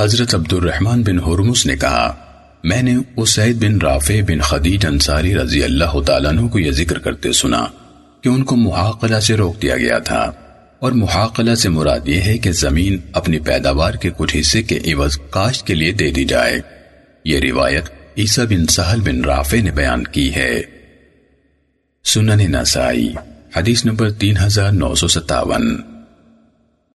حضرت عبد الرحمن بن حرمس نے کہا، میں نے اسید بن رافع بن خدیج انصاری رضی اللہ تعالیٰ عنہ کو یہ ذکر کرتے سنا کہ ان کو محاقلہ سے روک دیا گیا تھا۔ اور محاقلہ سے مراد یہ ہے کہ زمین اپنی پیداوار کے کچھ حصے کے عوض کاشت کے لیے دے دی جائے۔ یہ روایت عیسیٰ بن سہل بن رافع نے بیان کی ہے۔ سنن نسائی، حدیث نمبر تین ہزار نو سو ستاون۔